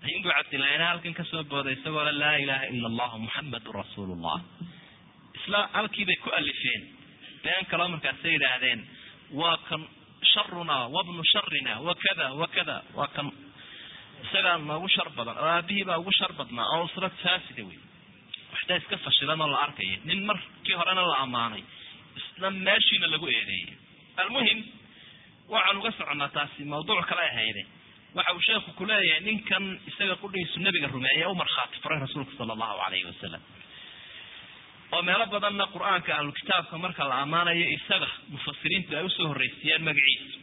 S3: Ayunbuu cabdillaahina halkan ka soo booday isagoo le laa ilaha ila allahu muxamadun rasuulullah. Isla halkii bay ku alifeen. Been kaloo markaasay yidhaahdeen waa kan sharuna wabnu sharina wakada wakada waa kan isagaa noogu shar badan oo aabihii baa ugu shar badnaa oo usrad faasida wey waxtaa iska fashilan oo la arkaya nin markii horena la ammaanay isla meeshiina lagu eedeeyay. Almuhim waxaan uga soconaa taasi mawduuc kale ahayde waxa uu sheekhu kuleeyahay ninkan isaga qudhiisu nabiga rumeeye u markhaati furay rasuulka sala allahu calayhi wasalam oo meelo badanna qur'aanka ahlu kitaabka marka la ammaanayo isaga mufasiriintu ay u soo horreysiiyaan magaciisa.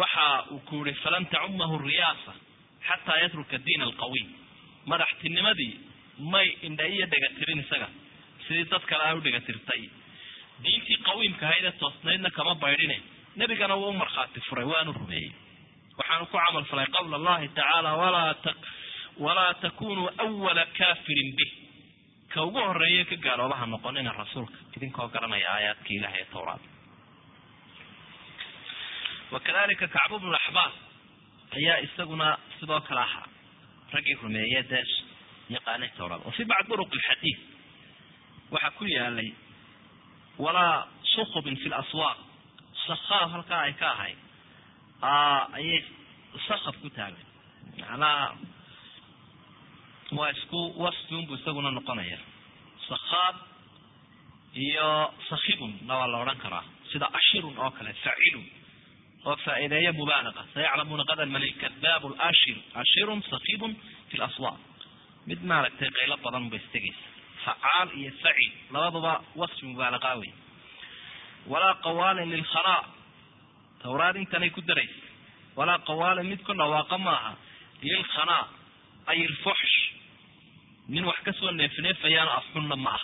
S3: Waxa uu ku yihi falan tacumahu riyaasa xataa yatruka diin alqawiim madaxtinimadii may indha iyo dhegatirin isaga. Sidii dad kale a u dhegatirtay diintii qawiimka ahaydee toosnaydna kama baydhine. Nebigana wuu u markhaati furay waanu rumeeyey. Waxaanu ku camal falay qawla allahi tacaala walaa takunuu awala kafirin bih ka ugu horeeye ka gaaloobaha noqonina rasuulka idinkoo garanaya aayaadka ilahay ee tawraad wakadalika kacbu bnu axbaas ayaa isaguna sidoo kale ahaa raggii rumeeye dee yaqaanay tawraad wa fi bacd duruq alxadiid waxaa ku yaalay walaa sukubin fi laswaaq sakhaab halkaa ay ka ahayd ayay sakab ku taagay macnaha waa isku wasfiunbu isaguna noqonaya. Sakhaab iyo sakhibun na waa la odhan karaa. Sida ashirun oo kale facilun oo faa'iideeya mubaalaga sayaclamuuna qadan man ilkadaabu lashir ashirun sakhibun fi laswaaq mid maaragtay qaylo badan ba istegaysa facaal iyo facil labaduba wasfi mubaalaqa wey walaa qawaalin lilkhana tawraad intanay ku daraysa. Walaa qawaalin mid ku dhawaaqa maaha. Lilkhana ay ilfuxsh nin wax ka soo neefneefayaano afxunna ma ah.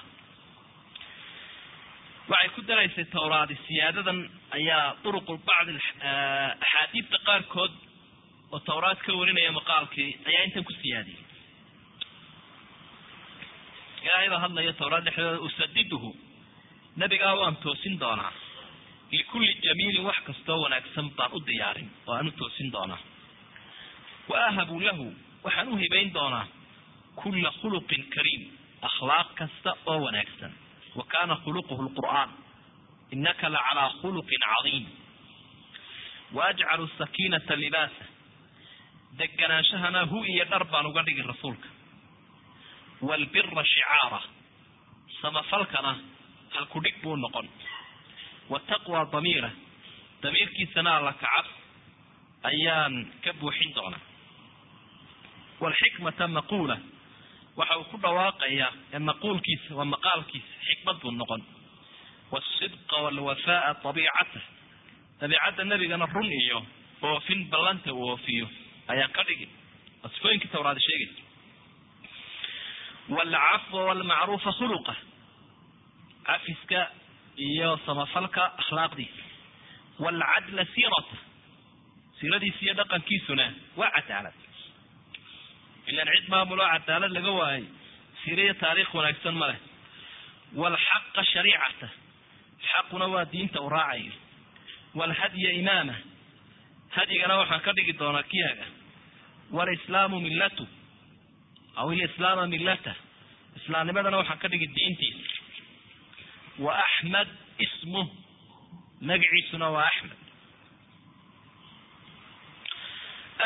S3: Waxay ku daraysay tawraadi siyaadadan ayaa duruqu bacdi axaadiidta qaarkood oo tawraad ka warinaya maqaalkii ayaa intan ku siyaadiyey ilaahay baa hadlaya tawraad dhexdooda usadiduhu nabigaa waan toosin doonaa. Likulli jamiilin wax kastoo wanaagsan baan u diyaarin oo aan u toosin doonaa. Wa ahabu lahu waxaan u hibayn doonaa kulla khuluqin kariim akhlaaq kasta oo wanaagsan wa kaana khuluquhu lqur'aan inaka la calaa khuluqin cadiim wa ajcalu sakiinata libaasa deganaanshahana hu iyo dhar baan uga dhigi rasuulka waalbira shicaara samafalkana halkudhig buu noqon wataqwa damiira damiirkiisana alla kacab ayaan ka buuxin doonaa waalxikmata maquula waxa uu ku dhawaaqayaa ee maquulkiisa waa maqaalkiisa xikmad buu noqon. Waasidqa waalwafaa'a abiicata dabiicadda nebigana run iyo oofin ballanta uu oofiyo ayaan ka dhigi waa sifooyinkii tawraadi sheegaysa waalcafwa waalmacruufa khuluqa. Cafiska iyo samafalka akhlaaqdiisa waalcadla siirata. Siiradiisa iyo dhaqankiisuna waa cadaalad ilan cid maamuloo cadaalad laga waayay siire iyo taariikh wanaagsan ma leh waalxaqa shariicata xaquna waa diinta u raacayo waalhadya imaama hadyigana waxaan ka dhigi doonaa kiyaga walislaamu millatu aw ilislaama millata islaamnimadana waxaan ka dhigi diintiisa wa axmed ismuh magaciisuna waa axmed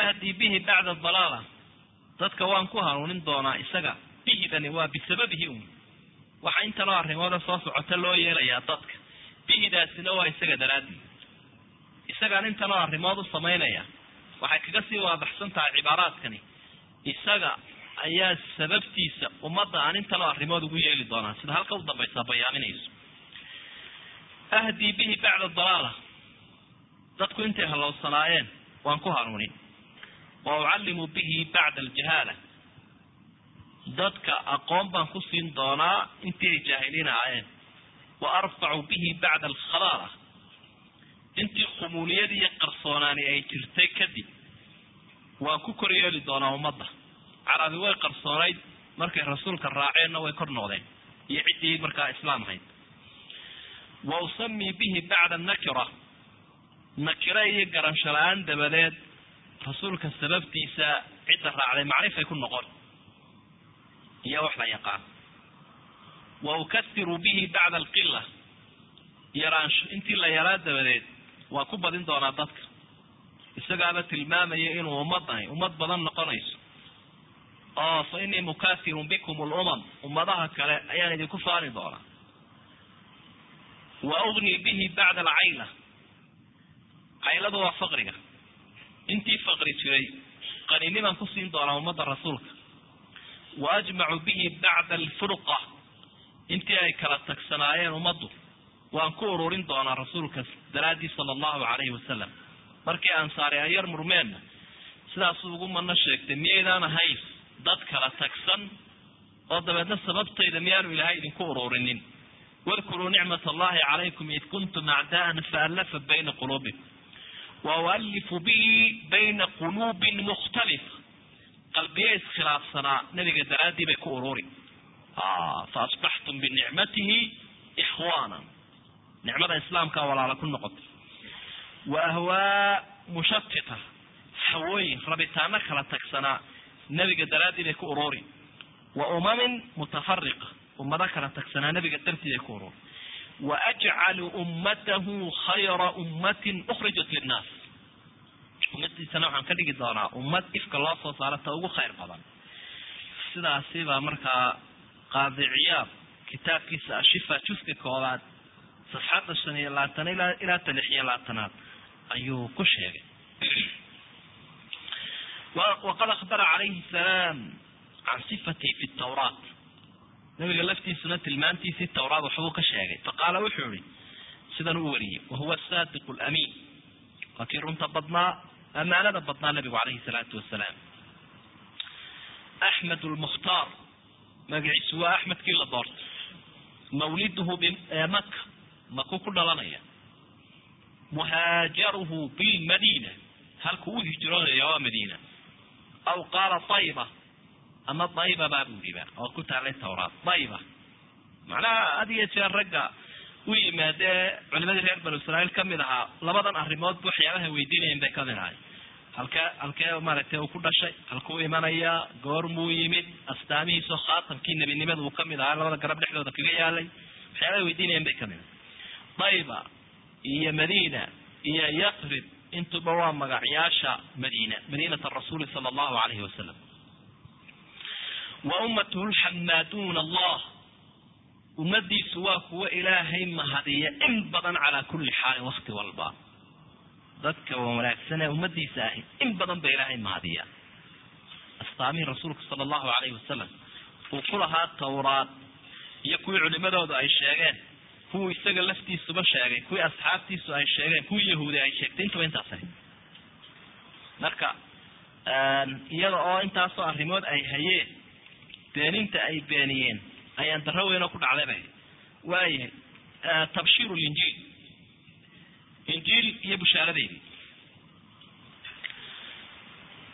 S3: ahdi bihi bacda dalaala dadka waan ku hanuunin doonaa isaga. Bihidani waa bisababihi un waxa intanoo arrimooda soo socota loo yeelayaa dadka. Bihidaasina waa isaga daraadii isagaan intanoo arrimood u samaynaya. Waxay kaga sii waadaxsan tahay cibaaraadkani isaga ayaa sababtiisa ummadda aan intanoo arrimood ugu yeeli doonaa. Sida halka u dambaysa bayaaminayso ahdii bihi bacda dalaala dadku intay halowsanaayeen waan ku hanuunin wa ucallimu bihi bacda aljahaala dadka aqoon baan ku siin doonaa intii ay jaahiliin ahaayeen wa arfacu bihi bacda alkhalaala intii shumuuliyad iyo qarsoonaani ay jirtay kadib waan ku kor yeeli doonaa ummadda carabi way qarsoonayd markay rasuulka raaceenna way kor noqdeen iyo ciddii markaa islaam ahayd wa usamii bihi bacda nakira nakira iyo garansho la'aan dabadeed rasuulka sababtiisa cidda raacday macrifay ku noqon. Iyo wax la yaqaan. Wa ukasiru bihi bacda alqila yaraansho intii la yaraa dabadeed waa ku badin doonaa dadka. Isagaaba tilmaamaya inuu ummadani ummad badan noqonayso. Oo fa inii mukasirun bikum lumam ummadaha kale ayaan idinku faani doonaa. Wa ugnii bihi bacda alcayla. Cayladu waa faqriga intii faqri jiray qaninimaan ku siin doonaa ummadda rasuulka. Wa ajmacu bihi bacda alfurqa intii ay kala tagsanaayeen ummaddu waan ku ururin doonaa rasuulka daraaddii sala allahu calayhi wasalam markii ansaari ay yar murmeenna sidaasuu ugu madno sheegtay miyaydaan ahayn dad kala tagsan oo dabeedna sababtayda miyaanu ilaahay idinku ururinin. Wadkuruu nicmat allahi calaykum id kuntum acdaa'an faallafa bayna quluubikum wa ualifu bihi bayna quluubin mukhtalifa qalbiye iskhilaafsanaa nabiga daraaddii bay ku ururi fa asbaxtum binicmatihi ikhwaana nicmada islaamkaa walaala ku noqotay wa ahwaa mushatita hawooyin rabitaano kala tagsanaa nebiga daraaddii bay ku ururi wa umamin mutafariqa ummado kala tagsanaa nebiga dartii bay ku ururi wa ajcalu ummatahu khayra ummatin ukhrijat linnaas ummadiisana waxaan ka dhigi doonaa ummad ifka loo soo saaro ta ugu khayr badan sidaasi baa markaa qaadiciyaad kitaabkiisa ashifa juska koobaad safxadda shan iyo labaatan ilaa ilaa ta lix iyo labaatanaad ayuu ku sheegay waqad akhbara calayhi salaam can sifatihi fi tawraat nabiga laftiisuna tilmaantiisii tawraad waxbuu ka sheegay. Faqaala wuxuu ihi sidan u wariyey wahuwa saadiqu lamiin waa kii runta badnaa amaanada badnaa nabigu calayhi salaatu wasalaam axmed lmukhtaar magaciisu waa axmedkii la doortay. Mawliduhu bmaka maku ku dhalanaya. Muhaajaruhu bilmadiina halku u hijroonaya waa madiina. Aw qaala ayba ama dayba baa oo ku taalay tawraat. Dayba macnaha had iyo jeer ragga u yimaadee culimadii reer banu israiil ka mid ahaa labadan arrimoodba waxyaabaha weydiinayan bay ka mid ahay halkee halkee maaragtay uu ku dhashay halkuu imanayaa goormuu yimid astaamihiisoo khaatamkii nebinimada uu ka mid ahaa labada garab dhexdooda kaga yaalay waxyaabaha weydiinayan bay ka mid ahay dayba iyo madiina iyo yaqrib intuba waa magacyaasha madiina madiinat rasuuli sala allahu alayhi wasalam wa ummatuhu lxamaaduuna allah ummadiisu waa kuwa ilaahay mahadiya in badan calaa kulli xaalin wakti walba dadka wanaagsan ee ummadiisa ahi in badan ba ilaahay mahadiya astaamihii rasuulka sala allahu alayhi wasalam uu ku lahaa tawraad iyo kuwii culimadooda ay sheegeen kuwii isaga laftiisuba sheegay kuwii asxaabtiisu ay sheegeen kuwii yahuudi ay sheegtay intaba intaas ahay marka iyada oo intaasoo arrimood ay hayeen beeninta ay beeniyeen ayaan darro weyn oo ku dhacday. Bay waayahay tabshiiru linjiil. Injiil iyo bushaaradeedii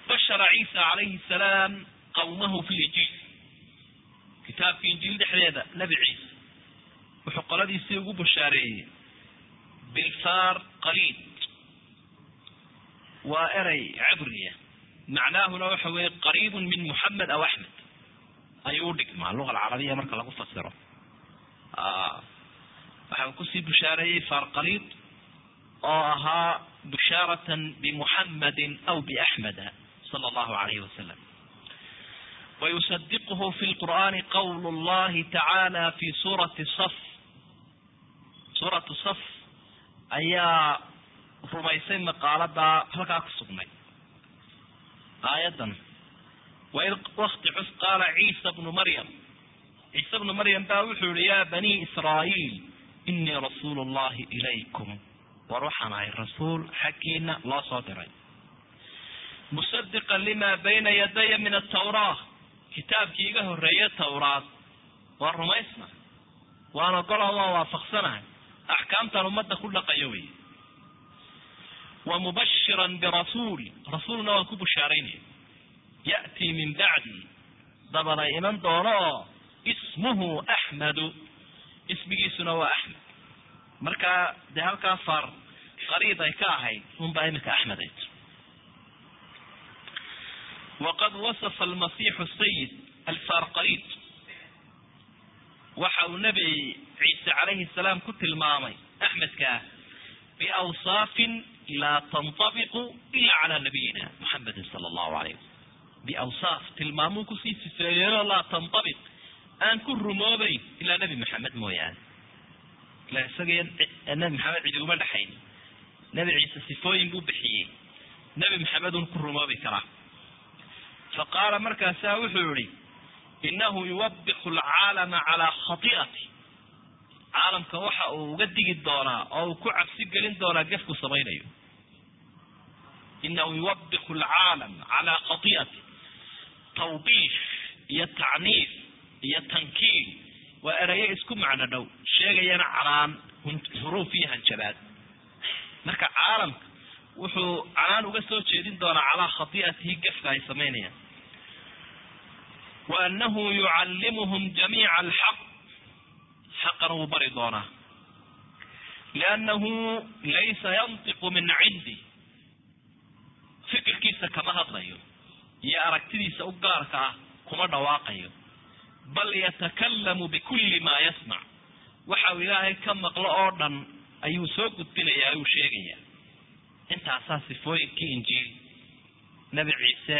S3: bashara ciisa calayhi salaam qawmahu fi linjiil kitaabka injiil dhexdeeda nebi ciise wuxuu qoladiisii ugu bushaareeyey bilfaar qaliid waa erey cabriya macnaahuna waxa weeye qariibun min muxamed aw axmed ayuu udhigmaa luga alcarabiya marka lagu fasiro waxa uu ku sii bushaareeyey faar qaliid oo ahaa bushaaratan bimuxamedin aw biaxmeda sala allahu alayhi wasalam wayusadiquhu fi lqur'ani qawlu llahi tacaala fi suurati saf. Suuratu saf ayaa rumaysay maqaaladaa halkaa ku sugnay. Aayadan waid wakti cus qaala ciisa bnu maryam ciise bnu maryam baa wuxuu yihi ya bani israa'iil inii rasuulu llahi ilaykum war waxaan ahay rasuul xaggiina loo soo diray musadiqan lima bayna yadaya min atawraa kitaabkii iga horeeye tawraad waa rumaysna waan ogolo waa waafaqsanahay axkaamtan ummadda ku dhaqayo wey wa mubashiran birasuul rasuulna waan ku bushaaraynaya ya'tii min bacdi dabana iman doono oo ismuhu axmedu ismigiisuna waa axmed marka dee halkaa far qariib ay ka ahayd unbaa iminka axmed waqad wasafa almasiixu sayid alfarqarid waxa uu nebi ciise calayhi salaam ku tilmaamay axmedkaa biawsaafin laa tantabiqu ila cala nabiyina muxamedin sala allahu alayh wasalam biawsaaf tilmaamuu ku sii sifeeyeenoo laa tantabiq aan ku rumoobeyn ilaa nebi maxamed mooyaane. Ila isaga nebi maxamed cidi uma dhexayn nebi ciise sifooyin buu bixiyey. Nebi maxamed un ku rumoobi karaa. Fa qaala markaasaa wuxuu yihi inahu yuwabiqu alcaalama calaa khati'ati. Caalamka waxa uu uga digi doonaa oo uu ku cabsi gelin doonaa gefku samaynayo. Inahu yuwabiqu alcaalam calaa khati'ati tawbiif iyo tacniif iyo tankiil waa erayo isku macno dhow sheegayana canaan huruuf iyo hanjabaad. Marka caalamka wuxuu canaan uga soo jeedin doonaa calaa khati'atihi gefka ay samaynayaan. Wa anahu yucallimuhum jamiica alxaq xaqana wuu bari doonaa. Liannahu laysa yantiqu min cindi fikirkiisa kama hadlayo iyo aragtidiisa u gaarka ah kuma dhawaaqayo. Bal yatakallamu bikulli maa yasmac waxa uu ilaahay ka maqlo oo dhan ayuu soo gudbinayaa uu sheegaya intaasaa sifooyinkii injiil nebi ciise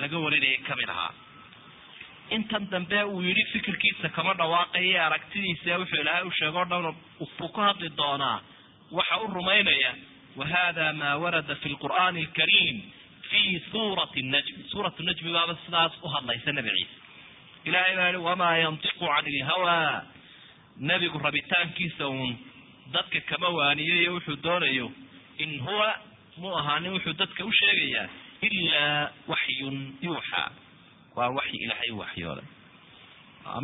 S3: laga warinayay ka mid ahaa. Intan dambe uu yidhi fikirkiisa kama dhawaaqaya aragtidiisa wuxuu ilaahay u sheego o dhan buu ku hadli doonaa. Waxa u rumaynaya wa hada ma warada fi lqur'ani alkariim fi suurati najmi suurat najmi baaba sidaas u hadlaysa nebi ciise ilahay baa yihi wamaa yantiqu can ilhawa nebigu rabitaankiisa uun dadka kama waaniyo iyo wuxuu doonayo in huwa mu ahaanin wuxuu dadka u sheegayaa ilaa waxyun yuuxa waa waxyi ilaahay u waxyooday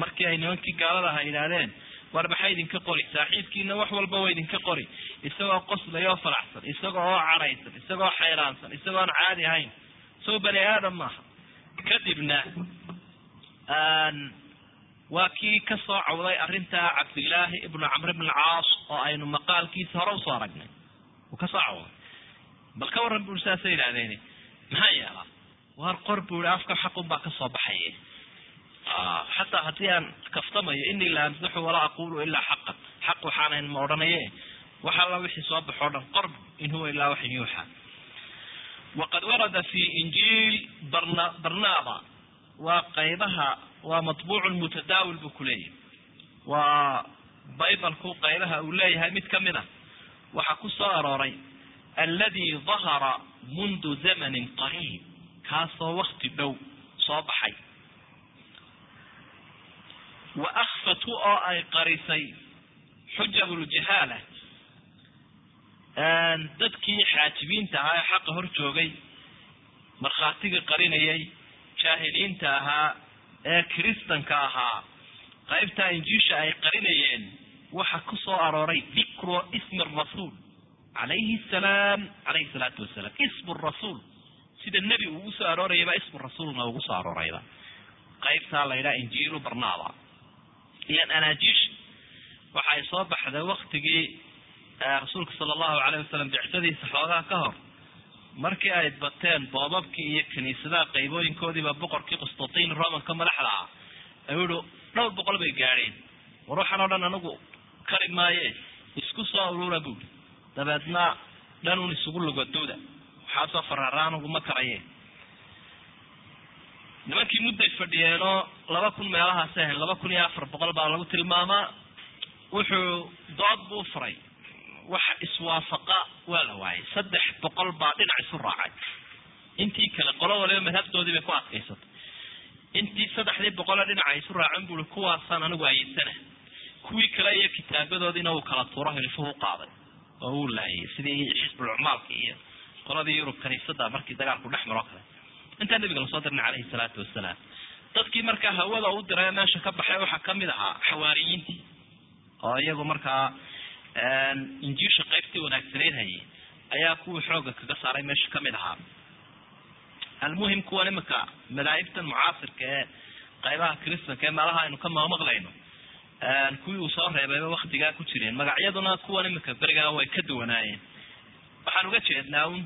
S3: markii ay nimankii gaalada aha yidhaahdeen war maxay idinka qori? Saaxiibkiina wax walba wa idinka qori. Isagoo qoslaya oo faraxsan isagoo oo cadhaysan isagoo xayraansan isagoo aan caadi ahayn. Isagoo bani aadam maaha kadibna waa kii ka soo cawday arrintaa cabdillaahi ibnu camr ibn alcaas oo aynu maqaalkiisa hore u soo aragnay. Uu ka soo cawday. Bal ka warran bui saasay yidhahdeen maxaa yeelaa waar qor buu ihi afka xaqun baa ka soo baxaya xataa haddii aan kaftamayo inii la amsaxu walaa aqulu ilaa xaqan. Xaq waxaanayn ma odhanaye. Wax alla wixii soo baxo dhan qorb in huwa ilaa waxin yuuxa. Waqad warada fi injiil barna barnaba waa qaybaha waa matbuucun mutadaawil buu kuleeyahay waa baybalku qaybaha uu leeyahay mid ka mid a waxaa ku soo arooray aladi dahara mundu zamanin qariib. Kaasoo wakti dhow soo baxay wa akfatu oo ay qarisay xujab ljahaala dadkii xaajibiinta ahaa ee xaqa hor joogay markhaatiga qarinayay jaahiliinta ahaa ee kiristanka ahaa qaybtaa injiisha ay qarinayeen waxa ku soo arooray dikru ismi rasuul calayhi salaam calayhi salaatu wasalaam ismu rasuul sida nebi ugu soo aroorayaba ismu rasuulna ugu soo aroorayba qaybtaa la yidhaha injiilu barnaaba ilan anaajiish waxay soo baxday waktigii rasuulka sala allahu alayh wasalam bicsadiisa xoogaa ka hor. Markii ay bateen boobabkii iyo kiniisadaha qaybooyinkoodiiba boqorkii qustantin romanka madaxda ah ayuu yihi dhowr boqol bay gaadheen. War waxaan oo dhan anigu kari maaye isku soo urura buuri dabeedna dhanun isugu lugaduuda waxaasoo faraara anigu ma karaye nimankii mudday fadhiyeenoo laba kun meelahaasi ahayn laba kun iyo afar boqol baa lagu tilmaamaa wuxuu dood buu furay. Waxa iswaafaqa waa la waayay. Saddex boqol baa dhinac isu raacay. Intii kale qolo waliba madhabtoodii bay ku adkaysatay. Intii saddexdii boqole dhinaca isu raacen bui kuwaasaan anigu ayeysana kuwii kale iyo kitaabadoodiina uu kala tuuro hilifuhu qaaday. Oo uu laayay. Sidii xisbulcumaalka iyo qoladii yurub kaniisada markii dagaalku dhex maro kale intaa nabiga la soo dirnay caleyhi salaatu wasalaam. Dadkii markaa hawada u diray meesha ka baxay waxaa ka mid ahaa xawaariyiintii oo iyagu markaa injiisha qaybtii wanaagsanayd hayay ayaa kuwii xooga kaga saaray meesha ka mid ahaa. Almuhim kuwan imika madaahibtan mucaasirka ee qaybaha kristanka ee meelaha aynu ka mamaqlayno kuwii uu soo reebayba waktigaa ku jireen. Magacyaduna kuwan imika berigaa way ka duwanaayeen. Waxaan uga jeednaa un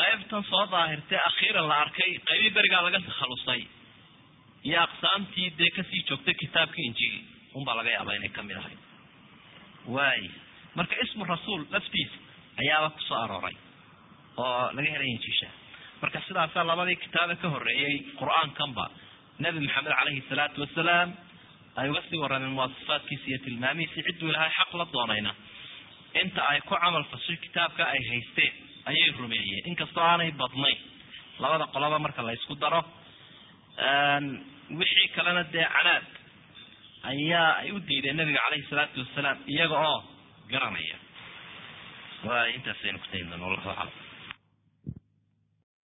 S3: qaybtan soo daahirtay akhiiran la arkay qaybii berigaa laga takhalusay. Iyo aqsaamtii dee ka sii joogtay kitaabka injili unbaa laga yaabaa inay ka mid ahay waay. Marka ismu rasuul laftiisa ayaaba ku soo arooray oo laga helay injiisha marka sidaasaa labadii kitaabe ka horeeyey qur'aankanba nabi maxamed caleyhi salaatu wasalaam ay uga sii warameen muwasafaadkiisa iyo tilmaamihiisi cidduu ilahay xaq la doonayna inta ay ku camal fashay kitaabka ay haysteen ayay rumeeyeen. Inkastoo aanay badnayn labada qoloba marka la isku daro wixii kalena dee canaad ayaa ay u diideen nabiga caleyhi salaatu wasalaam iyaga oo garanaya. Waay intaasaynu ku tagin doona wallahu aclam